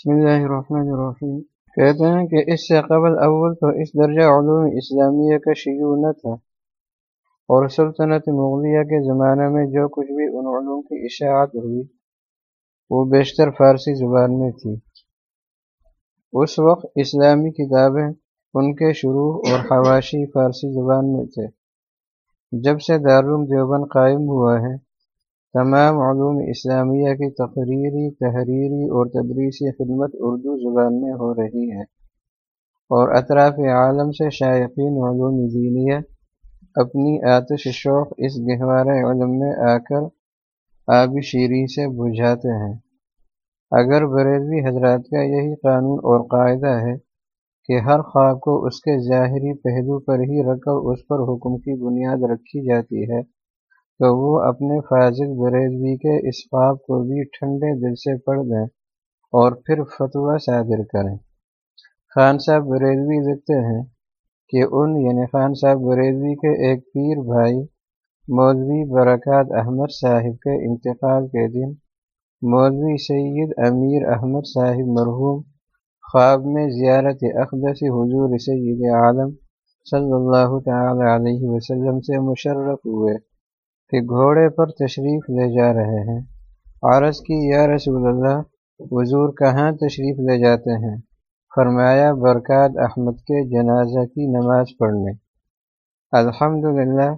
بسم اللہ الرحمن الرحیم۔ کہتے ہیں کہ اس سے قبل اول تو اس درجہ علوم اسلامیہ کا شیوع نہ تھا اور سلطنت مغلیہ کے زمانے میں جو کچھ بھی ان علوم کی اشاعت ہوئی، وہ بیشتر فارسی زبان میں تھی۔ اس وقت اسلامی کتابیں ان کے شروع اور حواشی فارسی زبان میں تھے۔ جب سے دارالعلوم دیوبند قائم ہوا ہے تمام علوم اسلامیہ کی تقریری، تحریری اور تدریسی خدمت اردو زبان میں ہو رہی ہے اور اطراف عالم سے شائقین علوم دینیہ اپنی آتش شوق اس گہوارہ علم میں آ کر آبی شیریں سے بجھاتے ہیں۔ اگر بریلوی حضرات کا یہی قانون اور قاعدہ ہے کہ ہر خواب کو اس کے ظاہری پہلو پر ہی رکھ کر اس پر حکم کی بنیاد رکھی جاتی ہے تو وہ اپنے فاضل بریلوی کے اس خواب کو بھی ٹھنڈے دل سے پڑھ دیں اور پھر فتویٰ صادر کریں۔ خان صاحب بریلوی لکھتے ہیں کہ ان یعنی خان صاحب بریلوی کے ایک پیر بھائی، مولوی برکات احمد صاحب کے انتقال کے دن، مولوی سید امیر احمد صاحب مرحوم، خواب میں زیارت اقدس حضور سید عالم صلی اللہ تعالی علیہ وسلم سے مشرف ہوئے۔ کہ گھوڑے پر تشریف لے جا رہے ہیں۔ عرض کی، یا رسول اللہ، حضور کہاں تشریف لے جاتے ہیں؟ فرمایا، برکات احمد کے جنازہ کی نماز پڑھنے۔ الحمد للہ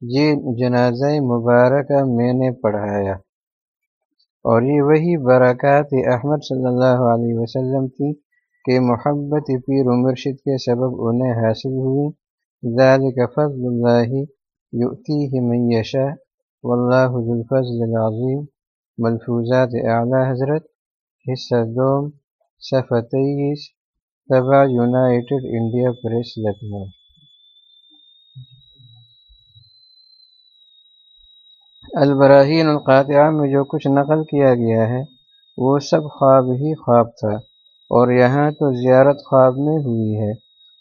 جی جنازہ مبارکہ میں نے پڑھایا۔ اور یہ وہی برکات احمد صلی اللہ علیہ وسلم تھی کہ محبت پیر مرشد کے سبب انہیں حاصل ہوئی۔ ذالک فضل اللہ یؤتیہ من یشاء واللہ ذو الفضل العظیم ملفوظات اعلیٰ حضرت. حصہ دوم. صفحہ تیئیس تبع United India Press Lucknow. Al-Barahin al-Qatia میں جو کچھ نقل کیا گیا ہے، وہ سب خواب ہی خواب تھا، اور یہاں تو زیارت خواب میں ہوئی ہے۔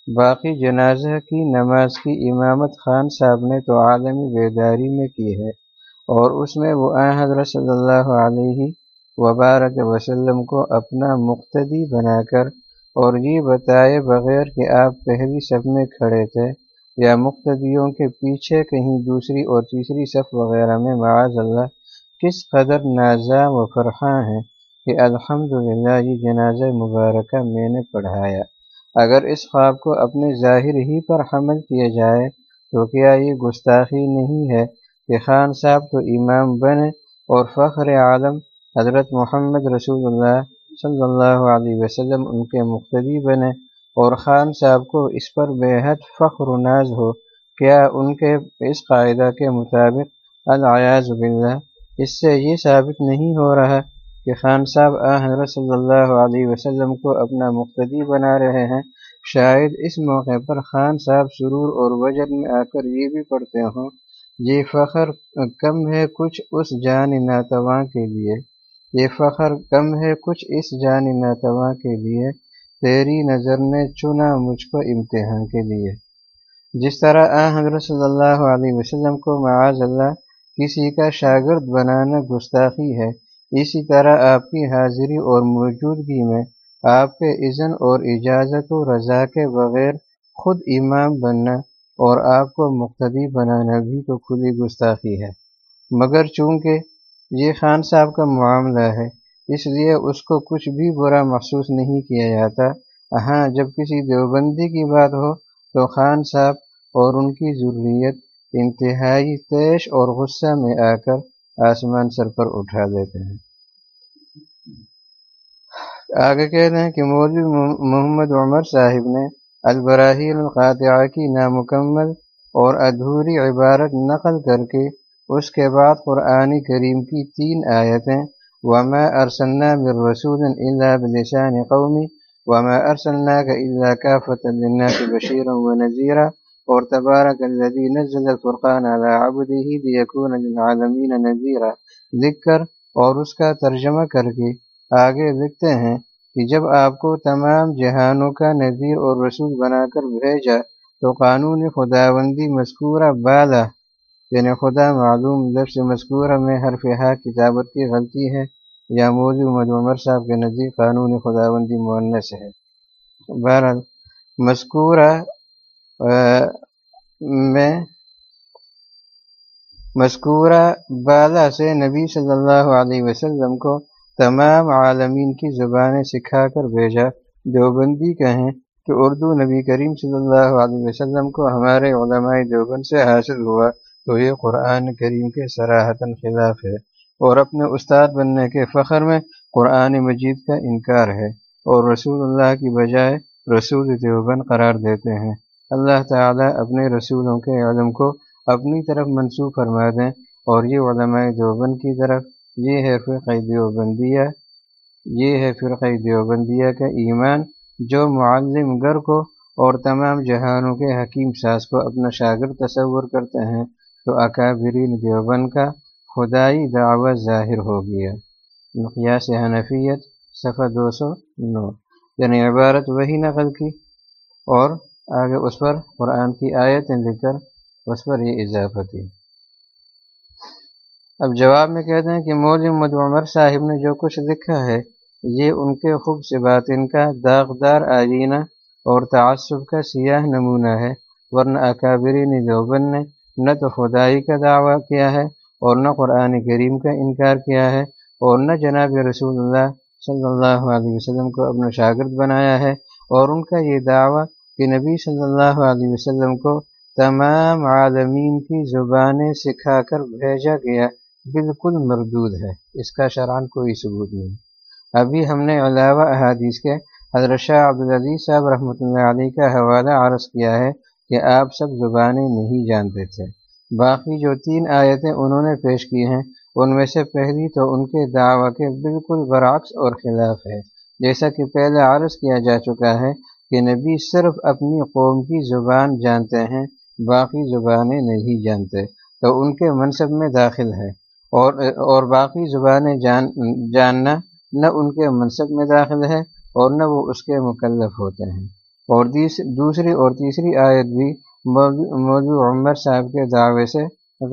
باقی جنازہ کی نماز کی امامت خان صاحب نے تو عالمی بیداری میں کی ہے اور اس میں وہ آ حضرت صلی اللہ علیہ وبارک وسلم کو اپنا مقتدی بنا کر اور یہ بتائے بغیر کہ آپ پہلی صف میں کھڑے تھے یا مقتدیوں کے پیچھے کہیں دوسری اور تیسری صف وغیرہ میں، معاذ اللہ، کس قدر نازا و فرحاں ہیں کہ الحمدللہ یہ جنازہ مبارکہ میں نے پڑھایا۔ اگر اس خواب کو اپنے ظاہر ہی پر حمل کیا جائے تو کیا یہ گستاخی نہیں ہے کہ خان صاحب تو امام بنے اور فخر عالم حضرت محمد رسول اللہ صلی اللہ علیہ وسلم ان کے مقتدی بنے اور خان صاحب کو اس پر بے حد فخر و ناز ہو؟ کیا ان کے اس قاعدہ کے مطابق الیاز باللہ اس سے یہ ثابت نہیں ہو رہا کہ خان صاحب آ حضرت صلی اللہ علیہ وسلم کو اپنا مقتدی بنا رہے ہیں، شاید اس موقع پر خان صاحب سرور اور وجد میں آ کر یہ بھی پڑھتے ہوں، یہ فخر کم ہے کچھ اس جان ناتواں کے لیے۔ یہ فخر کم ہے کچھ اس جان ناتواں کے لیے۔ تیری نظر نے چنا مجھ کو امتحان کے لیے۔ جس طرح آ حضرت صلی اللہ علیہ وسلم کو معاذ اللہ کسی کا شاگرد بنانا گستاخی ہے اسی طرح آپ کی حاضری اور موجودگی میں آپ کے اذن اور اجازت و رضا کے بغیر خود امام بننا اور آپ کو مقتدی بنانا بھی تو کھلی گستاخی ہے۔ مگر چونکہ یہ خان صاحب کا معاملہ ہے، اس لیے اس کو کچھ بھی برا محسوس نہیں کیا جاتا۔ ہاں جب کسی دیوبندی کی بات ہو تو خان صاحب اور ان کی ضروریت انتہائی تیش اور غصہ میں آ کر آسمان سر پر اٹھا دیتے ہیں۔ آگے کہتے ہیں کہ مولوی محمد عمر صاحب نے البراہی القاطعہ کی نامکمل اور ادھوری عبارت نقل کر کے اس کے بعد قرآن کریم کی تین آیتیں، وما ارسلنا من رسول الا بلسان قومی وما ارسلنا کا اللہ کا فتح للناس بشیرا ونذیرا اور تبارک الذي نزل الفرقان على عبده ليكون للعالمين نذيرا لکھ کر اور اس کا ترجمہ کر کے آگے لکھتے ہیں کہ جب آپ کو تمام جہانوں کا نذیر اور رسول بنا کر بھیجا تو قانون خداوندی مذکورہ بالا۔ یعنی خدا معلوم لفظ مذکورہ میں حرف ہا کتابت کی غلطی ہے یا مودی محمد عمر صاحب کے نزدیک قانون خداوندی مونس ہے۔ بہرحال مذکورہ میں مذکورہ بالا سے نبی صلی اللہ علیہ وسلم کو تمام عالمین کی زبانیں سکھا کر بھیجا، دیوبندی کہیں کہ اردو نبی کریم صلی اللہ علیہ وسلم کو ہمارے علماء دیوبند سے حاصل ہوا تو یہ قرآن کریم کے سراہتاً خلاف ہے اور اپنے استاد بننے کے فخر میں قرآن مجید کا انکار ہے اور رسول اللہ کی بجائے رسول دیوبند قرار دیتے ہیں۔ اللہ تعالیٰ اپنے رسولوں کے علم کو اپنی طرف منسوخ فرما دیں اور یہ علماء دیوبند کی طرف، یہ ہے فرقہ دیوبندیہ، یہ ہے فرقہ دیوبندیہ کا ایمان جو معلم گر کو اور تمام جہانوں کے حکیم ساز کو اپنا شاگرد تصور کرتے ہیں تو اکابرین دیوبند کا خدائی دعوی ظاہر ہو گیا۔ مقیاس حنفیت، صفحہ دو سو نو یعنی عبارت وہی نقل کی اور آگے اس پر قرآن کی آیتیں لکھ کر اس پر یہ اضافہ کی۔ اب جواب میں کہتے ہیں کہ مولم مد عمر صاحب نے جو کچھ لکھا ہے، یہ ان کے خوب سے بات ان کا داغدار آئینہ اور تعصب کا سیاہ نمونہ ہے، ورنہ اکابرین دیوبند نے نہ تو خدائی کا دعویٰ کیا ہے اور نہ قرآن کریم کا انکار کیا ہے اور نہ جناب رسول اللہ صلی اللہ علیہ وسلم کو اپنا شاگرد بنایا ہے اور ان کا یہ دعویٰ کہ نبی صلی اللہ علیہ وسلم کو تمام عالمین کی زبانیں سکھا کر بھیجا گیا بالکل مردود ہے۔ اس کا شران کوئی ثبوت نہیں۔ ابھی ہم نے علاوہ احادیث کے حضرت شاہ عبدالعزیز صاحب رحمۃ اللہ علیہ کا حوالہ عرض کیا ہے کہ آپ سب زبانیں نہیں جانتے تھے۔ باقی جو تین آیتیں انہوں نے پیش کی ہیں، ان میں سے پہلی تو ان کے دعوی کے بالکل برعکس اور خلاف ہے۔ جیسا کہ پہلے عرض کیا جا چکا ہے کہ نبی صرف اپنی قوم کی زبان جانتے ہیں، باقی زبانیں نہیں جانتے۔ تو ان کے منصب میں داخل ہے۔ اور اور باقی زبانیں جان، جاننا نہ ان کے منصب میں داخل ہے اور نہ وہ اس کے مکلف ہوتے ہیں۔ اور دوسری اور تیسری آیت بھی موضوع عمر صاحب کے دعوے سے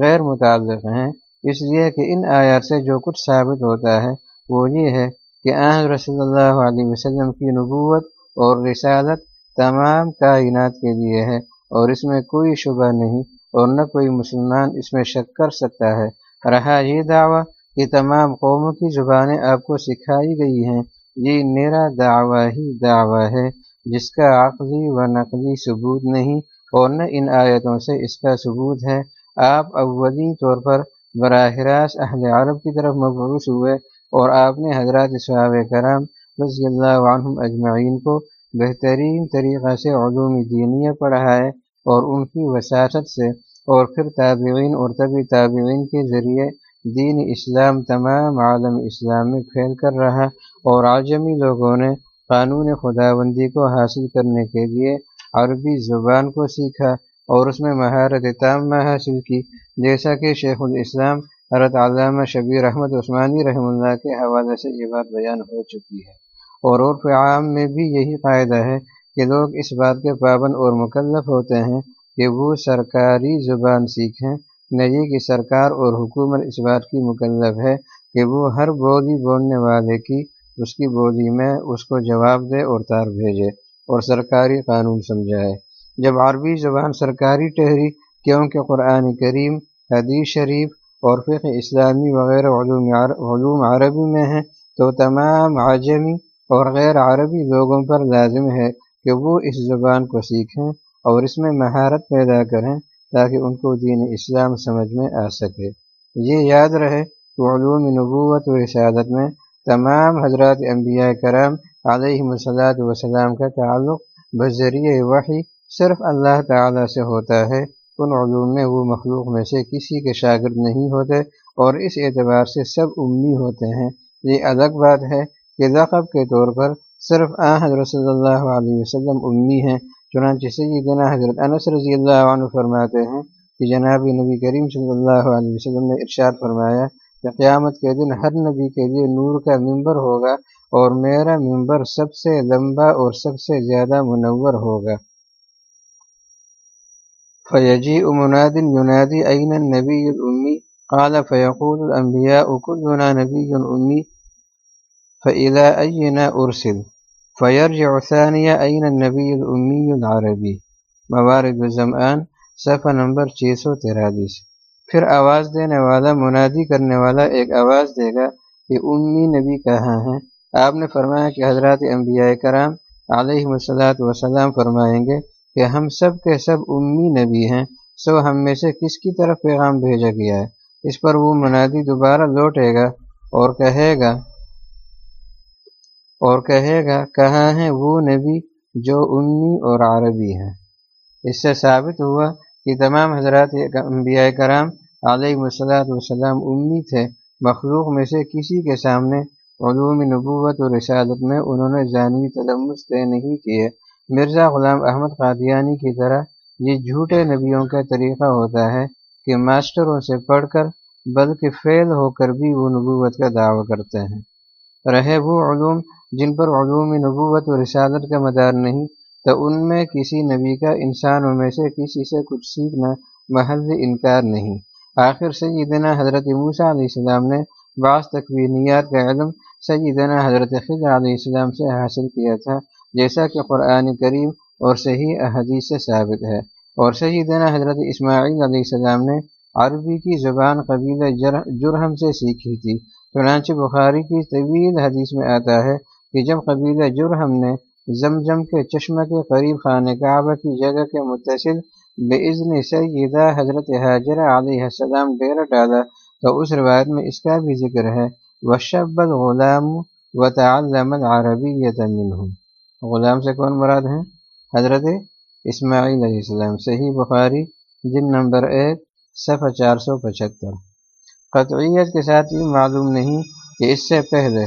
غیر متعلق ہیں۔ اس لیے کہ ان آیات سے جو کچھ ثابت ہوتا ہے وہ یہ ہے کہ آن رسول اللہ علیہ وسلم کی نبوت اور رسالت تمام کائنات کے لیے ہے اور اس میں کوئی شبہ نہیں اور نہ کوئی مسلمان اس میں شک کر سکتا ہے۔ رہا یہ دعویٰ کہ تمام قوموں کی زبانیں آپ کو سکھائی گئی ہیں۔ یہ میرا دعویٰ ہی دعویٰ ہے جس کا عقلی و نقلی ثبوت نہیں اور نہ ان آیتوں سے اس کا ثبوت ہے۔ آپ اولی طور پر براہ راست اہل عرب کی طرف مبعوث ہوئے اور آپ نے حضرات صحاب کرام رضی اللہ عنہم اجمعین کو بہترین طریقہ سے علوم دینیہ پڑھائے اور ان کی وساطت سے اور پھر تابعین اور طبی تابعین کے ذریعے دین اسلام، تمام عالم اسلام میں پھیل کر رہا اور عجمی لوگوں نے قانون خداوندی کو حاصل کرنے کے لیے عربی زبان کو سیکھا اور اس میں مہارت تامہ حاصل کی۔ جیسا کہ شیخ الاسلام حضرت علامہ شبیر احمد عثمانی رحم اللہ کے حوالے سے یہ بات بیان ہو چکی ہے۔ اور عرف عام میں بھی یہی قاعدہ ہے کہ لوگ اس بات کے پابند اور مکلف ہوتے ہیں کہ وہ سرکاری زبان سیکھیں۔ نہ یہ کہ سرکار اور حکومت اس بات کی مکلف ہے کہ وہ ہر بولی بولنے والے کی اس کی بولی میں اس کو جواب دے اور تار بھیجے اور سرکاری قانون سمجھائے۔ جب عربی زبان سرکاری ٹہری کیونکہ قرآن کریم، حدیث شریف اور فقہ اسلامی وغیرہ علوم علوم عربی میں ہیں، تو تمام عجمی اور غیر عربی لوگوں پر لازم ہے کہ وہ اس زبان کو سیکھیں اور اس میں مہارت پیدا کریں تاکہ ان کو دین اسلام سمجھ میں آ سکے۔ یہ یاد رہے کہ علوم نبوت و رسالت میں تمام حضرات انبیاء کرام علیہ مسلاط وسلام کا تعلق بذریعہ وحی صرف اللہ تعالیٰ سے ہوتا ہے۔ ان علوم میں وہ مخلوق میں سے کسی کے شاگرد نہیں ہوتے اور اس اعتبار سے سب امی ہوتے ہیں۔ یہ الگ بات ہے کہ لقب کے طور پر صرف آ حضرت صلی اللہ علیہ وسلم امی ہیں، چنانچہ سیدنا حضرت انس رضی اللہ عنہ فرماتے ہیں کہ جناب نبی کریم صلی اللہ علیہ وسلم نے ارشاد فرمایا کہ قیامت کے دن ہر نبی کے لیے نور کا ممبر ہوگا اور میرا ممبر سب سے لمبا اور سب سے زیادہ منور ہوگا۔ فیجی امناد یونادی عین نبی الامی قال، فیقول الانبیاء، کلنا نبی امی فعلا عینہ ارسل فیرج ثانیہ عین نبی المی العربی موارد الزمان صفحہ نمبر چھ سو تیرالیس پھر آواز دینے والا، منادی کرنے والا ایک آواز دے گا کہ امی نبی کہاں ہیں؟ آپ نے فرمایا کہ حضرات انبیاء کرام علیہ وسلاۃ وسلام فرمائیں گے کہ ہم سب کے سب امی نبی ہیں، سو ہم میں سے کس کی طرف پیغام بھیجا گیا ہے؟ اس پر وہ منادی دوبارہ لوٹے گا اور کہے گا اور کہے گا، کہاں ہیں وہ نبی جو امی اور عربی ہیں؟ اس سے ثابت ہوا کہ تمام حضرات انبیاء کرام علیہ وسلاۃ وسلم امی تھے۔ مخلوق میں سے کسی کے سامنے علوم نبوت و رسالت میں انہوں نے جانوی تلمس طے نہیں کیے۔ مرزا غلام احمد قادیانی کی طرح یہ جھوٹے نبیوں کا طریقہ ہوتا ہے کہ ماسٹروں سے پڑھ کر، بلکہ فیل ہو کر بھی وہ نبوت کا دعوی کرتے ہیں۔ رہے وہ علوم جن پر علوم نبوت و رسالت کا مدار نہیں، تو ان میں کسی نبی کا انسانوں میں سے کسی سے کچھ سیکھنا محض انکار نہیں۔ آخر سیدنا حضرت موسیٰ علیہ السلام نے بعض تقوینیات کا علم سیدنا حضرت خضر علیہ السلام سے حاصل کیا تھا، جیسا کہ قرآن کریم اور صحیح احادیث سے ثابت ہے۔ اور سیدنا حضرت اسماعیل علیہ السلام نے عربی کی زبان قبیل جرہم سے سیکھی تھی۔ چنانچہ بخاری کی طویل حدیث میں آتا ہے کہ جب قبیل جرہم نے زمزم کے چشمہ کے قریب خانہ کعبہ کی جگہ کے متصل بزن سیدہ حضرت حاجر علیہ السلام ڈیرا ڈالا تو اس روایت میں اس کا بھی ذکر ہے، وشب الغلام و تعلم العربی منہ غلام سے کون مراد ہیں؟ حضرت اسماعیل علیہ السلام، صحیح بخاری جن نمبر ایک، صفحہ چار سو پچہتر۔ قطعیت کے ساتھ یہ معلوم نہیں کہ اس سے پہلے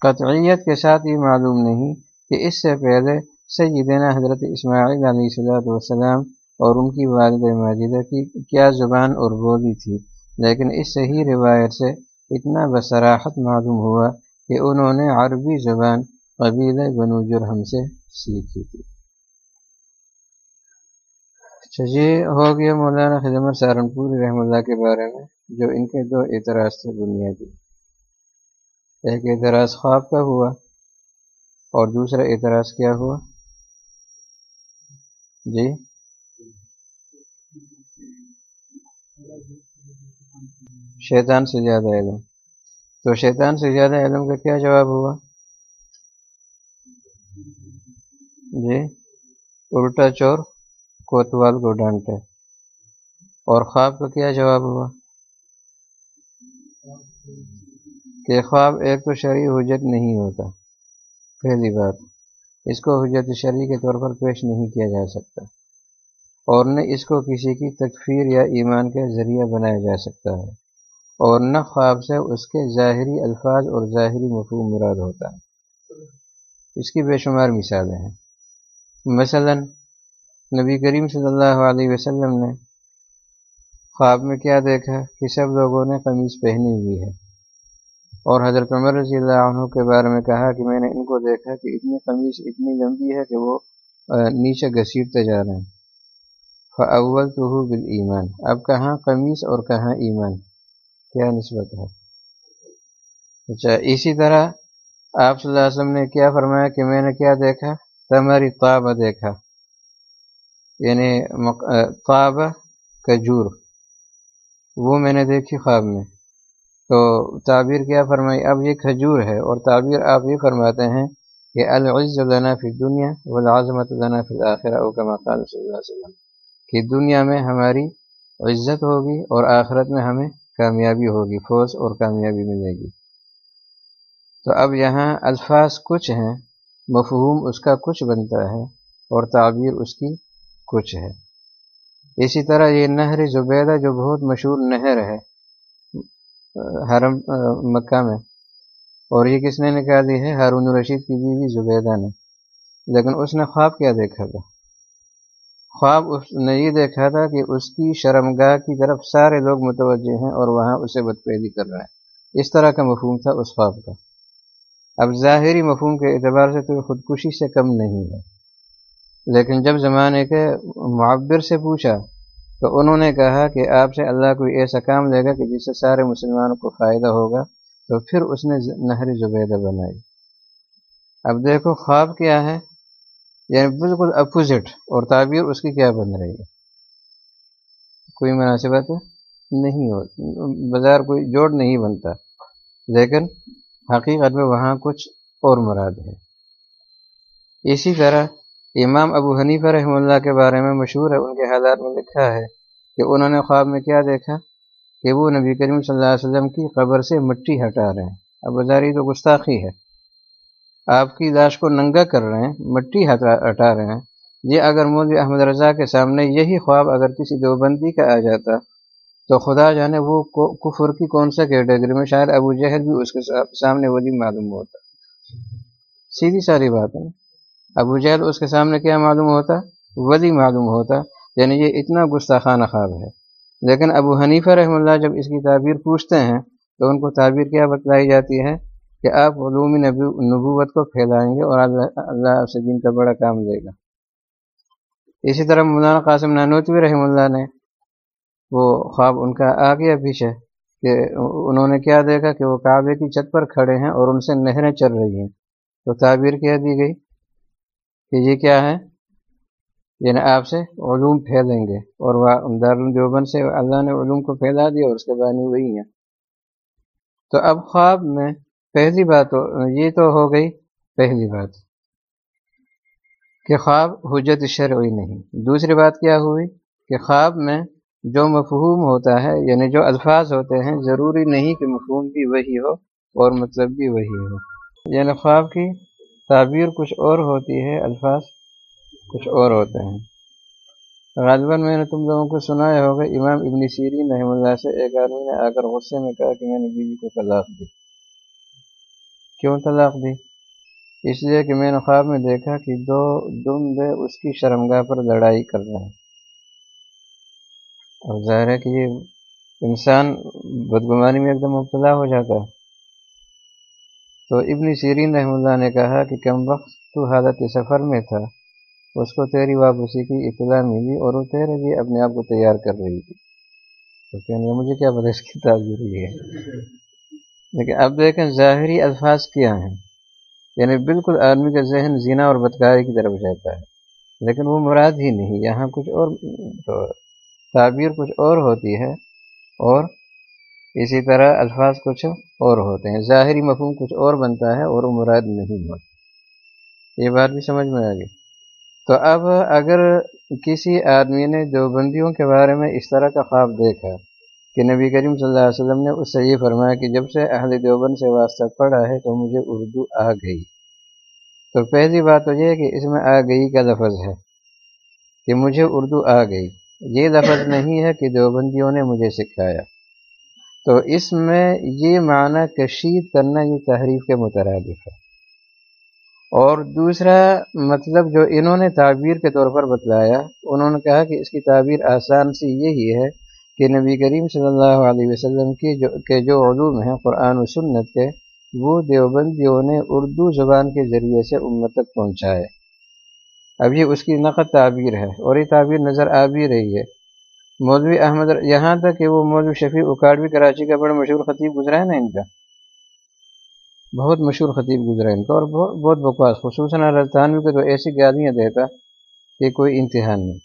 قطعیت کے ساتھ یہ معلوم نہیں کہ اس سے پہلے سیدنا حضرت اسماعیل علیہ السلام اور ان کی والد ماجدہ کی کیا زبان اور بولی تھی۔ لیکن اس صحیح روایت سے اتنا بصراحت معلوم ہوا کہ انہوں نے عربی زبان قبیل بنو جرہم سے سیکھی تھی۔ اچھا جی، ہو گیا مولانا خدمت سہارنپور رحم اللہ کے بارے میں۔ جو ان کے دو اعتراض تھے بنیادی۔ ایک اعتراض خواب کا ہوا اور دوسرا اعتراض کیا ہوا؟ جی؟ شیطان سے زیادہ علم۔ تو شیطان سے زیادہ علم کا کیا جواب ہوا؟ جی؟ الٹا چور کوتوال کو ڈانٹے۔ اور خواب کا کیا جواب ہوا؟ کہ خواب ایک تو شرعی حجت نہیں ہوتا، پہلی بات۔ اس کو حجت شرعی کے طور پر پیش نہیں کیا جا سکتا، اور نہ اس کو کسی کی تکفیر یا ایمان کا ذریعہ بنایا جا سکتا ہے، اور نہ خواب سے اس کے ظاہری الفاظ اور ظاہری مفہوم مراد ہوتا ہے۔ اس کی بے شمار مثالیں ہیں۔ مثلا، نبی کریم صلی اللہ علیہ وسلم نے خواب میں کیا دیکھا کہ سب لوگوں نے قمیض پہنی ہوئی ہے۔ اور حضرت عمر رضی اللہ عنہ کے بارے میں کہا کہ میں نے ان کو دیکھا کہ اتنی قمیض اتنی لمبی ہے کہ وہ نیچے گھسیٹتے جا رہے ہیں۔ فاول تو بال ایمان اب کہاں قمیص اور کہاں ایمان؟ کیا نسبت ہے؟ اچھا اسی طرح آپ صلی اللہ علیہ وسلم نے کیا فرمایا کہ میں نے کیا دیکھا؟ تمہاری طابہ دیکھا۔ یعنی طابہ کجور۔ وہ میں نے دیکھی خواب میں۔ تو تعبیر کیا فرمائی، اب یہ کھجور ہے اور تعبیر آپ یہ فرماتے ہیں کہ العز لنا فی دنیا والعظمت لنا فی الآخرہ او کما قال صلی اللہ علیہ وسلم، کہ دنیا میں ہماری عزت ہوگی اور آخرت میں ہمیں کامیابی ہوگی فوج اور کامیابی ملے گی۔ تو اب یہاں الفاظ کچھ ہیں، مفہوم اس کا کچھ بنتا ہے اور تعبیر اس کی کچھ ہے۔ اسی طرح یہ نہر زبیدہ جو بہت مشہور نہر ہے، حرم مکہ میں۔ اور یہ کس نے نکالی ہے؟ ہارون رشید کی بیوی زبیدہ نے۔ لیکن اس نے خواب کیا دیکھا تھا۔ خواب اس نے یہ دیکھا تھا کہ اس کی شرمگاہ کی طرف سارے لوگ متوجہ ہیں اور وہاں اسے بدپیدی کر رہے ہیں۔ اس طرح کا مفہوم تھا اس خواب کا۔ اب ظاہری مفہوم کے اعتبار سے تو خودکشی سے کم نہیں ہے۔ لیکن جب زمانے کے معبر سے پوچھا تو انہوں نے کہا کہ آپ سے اللہ کوئی ایسا کام لے گا کہ جس سے سارے مسلمانوں کو فائدہ ہوگا، تو پھر اس نے نہر زبیدہ بنائی۔ اب دیکھو خواب کیا ہے۔ یعنی بالکل اپوزٹ، اور تعبیر اس کی کیا بن رہی ہے؟ کوئی مناسبت نہیں ہو بازار کوئی جوڑ نہیں بنتا۔ لیکن حقیقت میں وہاں کچھ اور مراد ہے۔ اسی طرح امام ابو حنیفہ رحمہ اللہ کے بارے میں مشہور ہے، ان کے حالات میں لکھا ہے کہ انہوں نے خواب میں کیا دیکھا؟ کہ وہ نبی کریم صلی اللہ علیہ وسلم کی قبر سے مٹی ہٹا رہے ہیں۔ اب بازاری تو گستاخی ہے۔ آپ کی لاش کو ننگا کر رہے ہیں، مٹی ہٹا رہے ہیں۔ یہ اگر مولوی احمد رضا کے سامنے یہی خواب اگر کسی دیوبندی کا آ جاتا، تو خدا جانے وہ کفر کی کون سا کیٹیگری میں؟ شاید ابو جہل بھی اس کے سامنے ولی معلوم ہوتا۔ سیدھی ساری بات ہے ابو جہل اس کے سامنے کیا معلوم ہوتا؟ ولی معلوم ہوتا یعنی یہ اتنا گستاخانہ خواب ہے۔ لیکن ابو حنیفہ رحم اللہ جب اس کی تعبیر پوچھتے ہیں، تو ان کو تعبیر کیا بتلائی جاتی ہے؟ کہ آپ علومی نبوت کو پھیلائیں گے اور اللہ اللہ سے دین کا بڑا کام دے گا۔ اسی طرح مولانا قاسم نانوتوی رحم اللہ نے وہ خواب ان کا آ گیا پیچھے کہ انہوں نے کیا دیکھا؟ کہ وہ کعبے کی چھت پر کھڑے ہیں اور ان سے نہریں چل رہی ہیں۔ تو تعبیر کیا دی گئی؟ کہ یہ کیا ہے؟ یعنی آپ سے علوم پھیلیں گے اور وہ دارالجوبن سے اللہ نے علوم کو پھیلا دیا اور اس کے بانی وہی ہیں۔ تو اب خواب میں پہلی بات یہ تو ہو گئی پہلی بات کہ خواب حجت شرعی نہیں۔ دوسری بات کیا ہوئی؟ کہ خواب میں جو مفہوم ہوتا ہے یعنی جو الفاظ ہوتے ہیں، ضروری نہیں کہ مفہوم بھی وہی ہو اور مطلب بھی وہی ہو۔ یعنی خواب کی تعبیر کچھ اور ہوتی ہے، الفاظ کچھ اور ہوتے ہیں۔ غالباً میں نے تم لوگوں کو سنایا ہوگا، امام ابن سیرین رحم اللہ سے ایک آدمی نے آ کر غصے میں کہا کہ میں نے بیوی کو طلاق دی۔ کیوں طلاق دی؟ اس لیے کہ میں نے خواب میں دیکھا کہ دو دم اس کی شرمگاہ پر لڑائی کر رہے ہیں۔ اور ظاہر ہے کہ یہ انسان بدگمانی میں ایک دم مبتلا ہو جاتا ہے۔ تو ابن سیرین رحم اللہ نے کہا کہ کم وقت تو حالت سفر میں تھا، اس کو تیری واپسی کی اطلاع ملی اور وہ تیرے لیے اپنے آپ کو تیار کر رہی تھی۔ تو کہنے مجھے کیا پتہ اس کی تعبیر ہے۔ لیکن اب دیکھیں ظاہری الفاظ کیا ہیں۔ یعنی بالکل آدمی کا ذہن زینا اور بدکاری کی طرف جاتا ہے، لیکن وہ مراد ہی نہیں۔ یہاں کچھ اور تو تعبیر کچھ اور ہوتی ہے اور اسی طرح الفاظ کچھ اور ہوتے ہیں۔ ظاہری مفہوم کچھ اور بنتا ہے اور وہ مراد نہیں ہوتا۔ یہ بات بھی سمجھ میں آ گئی۔ تو اب اگر کسی آدمی نے دیوبندیوں کے بارے میں اس طرح کا خواب دیکھا کہ نبی کریم صلی اللہ علیہ وسلم نے اس سے یہ فرمایا کہ جب سے اہل دیوبند سے واسطہ پڑھا ہے تو مجھے اردو آ گئی۔ تو پہلی بات تو یہ ہے کہ اس میں آ گئی کا لفظ ہے کہ مجھے اردو آ گئی۔ یہ لفظ نہیں ہے کہ دیوبندیوں نے مجھے سکھایا۔ تو اس میں یہ معنی کشید کرنا یہ تحریف کے مترادف ہے۔ اور دوسرا مطلب جو انہوں نے تعبیر کے طور پر بتلایا، انہوں نے کہا کہ اس کی تعبیر آسان سی یہی ہے کہ نبی کریم صلی اللہ علیہ وسلم کی جو کے جو علوم ہیں، قرآن و سنت کے، وہ دیوبندیوں نے اردو زبان کے ذریعے سے امت تک پہنچائے۔ اب یہ اس کی نقد تعبیر ہے اور یہ تعبیر نظر آ بھی رہی ہے۔ مولوی احمد یہاں تک کہ وہ مولوی شفیع اکاڑوی کراچی کا بڑا مشہور خطیب گزرا ہے نا ان کا؟ بہت مشہور خطیب گزرا ہے ان کا اور بہت بکواس، خصوصاً رضانوی کو تو ایسی گالیاں دیتا کہ کوئی امتحان نہیں۔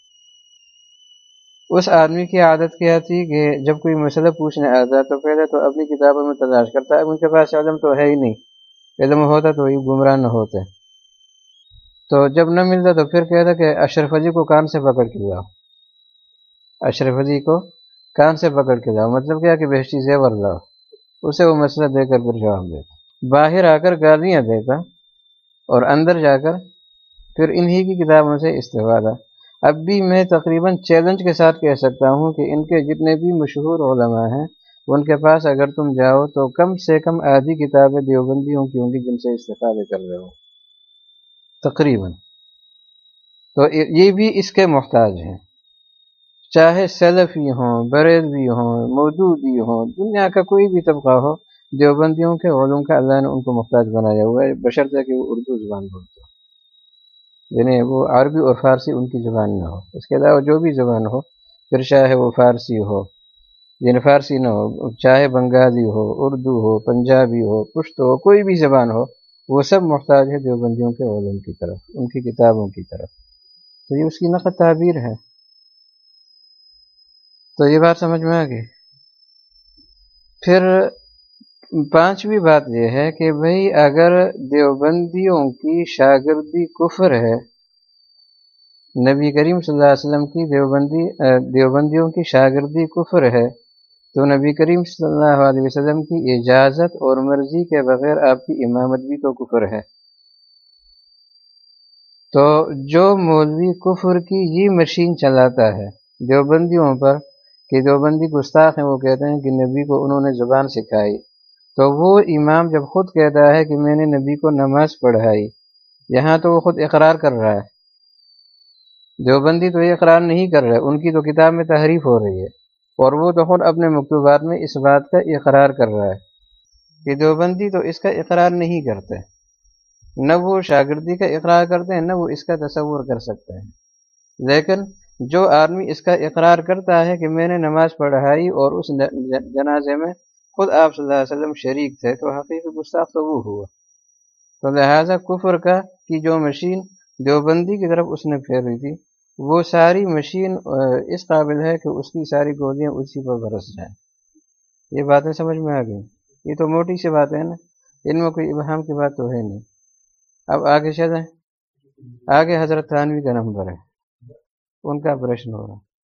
اس آدمی کی عادت کیا تھی کہ جب کوئی مسئلہ پوچھنے آتا تو پہلے تو اپنی کتابوں میں تلاش کرتا ہے ان کے پاس علم تو ہے ہی نہیں۔ علم ہوتا تو یہ گمراہ نہ ہوتے۔ تو جب نہ ملتا تو پھر کہتا کہ اشرف علی کو کان سے پکڑ کے جاؤ اشرف علی کو کان سے پکڑ کے جاؤ مطلب کیا کہ بہشتی زیور لاؤ۔ اسے وہ مسئلہ دے کر پھر جواب دیتا باہر آ کر گالیاں دیتا اور اندر جا کر پھر انہی کی کتابوں سے استفادہ۔ اب بھی میں تقریباً چیلنج کے ساتھ کہہ سکتا ہوں کہ ان کے جتنے بھی مشہور علماء ہیں، ان کے پاس اگر تم جاؤ تو کم سے کم آدھی کتابیں دیوبندیوں کی ہوں گی جن سے استفادہ کر رہے ہو۔ تقریباً۔ تو یہ بھی اس کے محتاج ہیں۔ چاہے سیلفی ہوں بریلوی ہوں مودودی ہوں، دنیا کا کوئی بھی طبقہ ہو، دیوبندیوں کے علوم کا اللہ نے ان کو محتاج بنایا ہوا ہے بشرطہ کہ وہ اردو زبان بولتے ہو یعنی وہ عربی اور فارسی ان کی زبان نہ ہو۔ اس کے علاوہ جو بھی زبان ہو، پھر چاہے وہ فارسی ہو یعنی فارسی نہ ہو، چاہے بنگالی ہو، اردو ہو، پنجابی ہو پشت ہو، کوئی بھی زبان ہو، وہ سب محتاج ہے دیوبندیوں کے علوم کی طرف، ان کی کتابوں کی طرف۔ تو یہ اس کی نقد تعبیر ہے۔ تو یہ بات سمجھ میں آ گئی۔ پھر پانچویں بات یہ ہے کہ بھئی اگر دیوبندیوں کی شاگردی کفر ہے، نبی کریم صلی اللہ علیہ وسلم کی دیوبندی دیوبندیوں کی شاگردی کفر ہے، تو نبی کریم صلی اللہ علیہ وسلم کی اجازت اور مرضی کے بغیر آپ کی امامت بھی تو کفر ہے۔ تو جو مولوی کفر کی یہ مشین چلاتا ہے دیوبندیوں پر کہ دیوبندی گستاخ ہیں وہ کہتے ہیں کہ نبی کو انہوں نے زبان سکھائی۔ تو وہ امام جب خود کہتا ہے کہ میں نے نبی کو نماز پڑھائی، یہاں تو وہ خود اقرار کر رہا ہے۔ دیوبندی تو یہ اقرار نہیں کر رہے، ان کی تو کتاب میں تحریف ہو رہی ہے۔ اور وہ تو خود اپنے مکتوبات میں اس بات کا اقرار کر رہا ہے کہ دیوبندی تو اس کا اقرار نہیں کرتے۔ نہ وہ شاگردی کا اقرار کرتے ہیں، نہ وہ اس کا تصور کر سکتے ہیں۔ لیکن جو آدمی اس کا اقرار کرتا ہے کہ میں نے نماز پڑھائی اور اس جنازے میں خود آپ صلی اللہ علیہ وسلم شریک تھے، تو حقیقی گستاخ تو وہ ہوا۔ تو لہٰذا کفر کا کی جو مشین دیوبندی کی طرف اس نے پھیری تھی، وہ ساری مشین اس قابل ہے کہ اس کی ساری گولیاں اسی پر برس جائیں۔ یہ باتیں سمجھ میں آ گئی یہ تو موٹی سی بات ہے نا، ان میں کوئی ابہام کی بات تو ہے نہیں۔ اب آگے چلیں۔ آگے حضرت تھانوی کا نمبر ہے۔ ان کا پریشن ہو رہا